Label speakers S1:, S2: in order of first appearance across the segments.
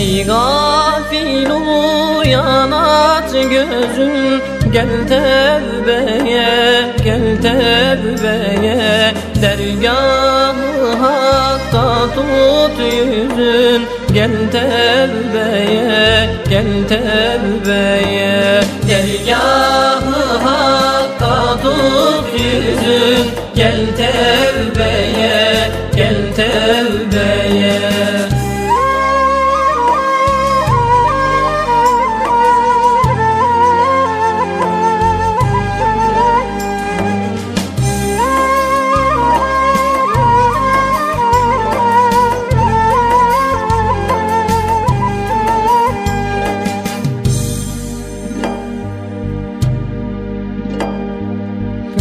S1: Ey gafil uyan aç gözün Gel tevbeye, gel tevbeye. Dergahı hakta tut yüzün Gel tevbeye, gel tevbeye. Dergahı hakta tut yüzün Gel tevbeye, gel tevbeye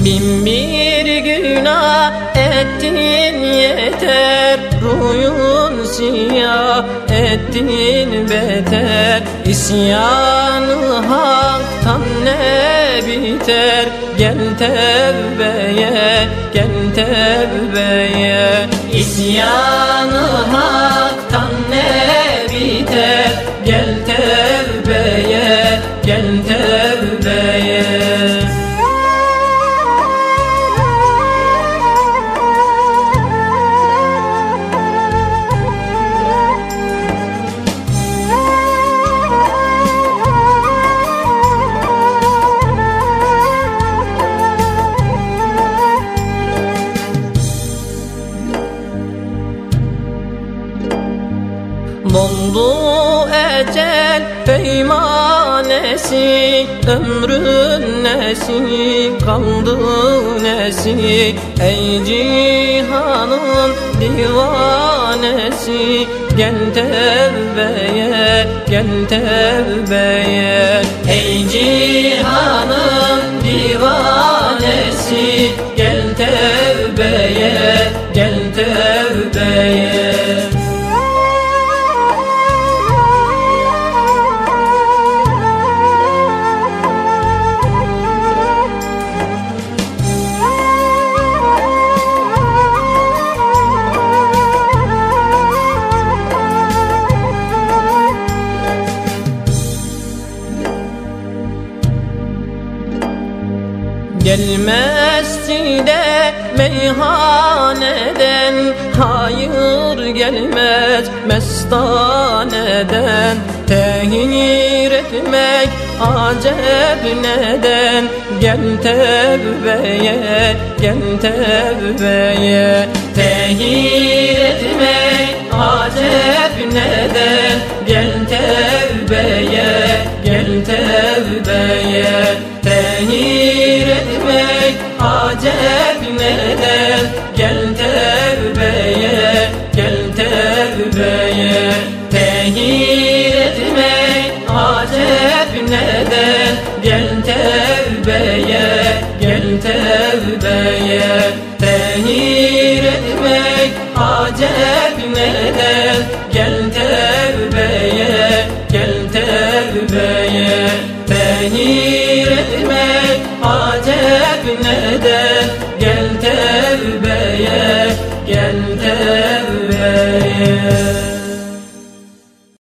S1: Bin bir günah ettin yeter. Ruyun siyah ettin beter. İsyanı haktan ne biter? Gel tevbeye, gel tevbeye. İsyanı haktan ne biter? Gel tevbeye, gel tevbeye Doldu ecel peymanesi Ömrün nesi kaldı nesi? Ey cihanın divanesi Gel tevbeye gel tevbeye. Ey cihanın divanesi Gelmezdi de meyhaneden Hayır gelmez mestaneden. Tehir etmek acep neden? Gel tevbeye, gel tevbeye. Tehir etmek acep neden? Gel tevbeye, gel tevbeye. Tehir acep neden Gel tevbeye, gel tevbeye. Tehir etmek acep neden Gel tevbeye, gel tevbeye. Tehir etmek acep neden Gel tevbeye, gel tevbeye. Tehir etmek acep neden Gel tevbeye, gel tevbeye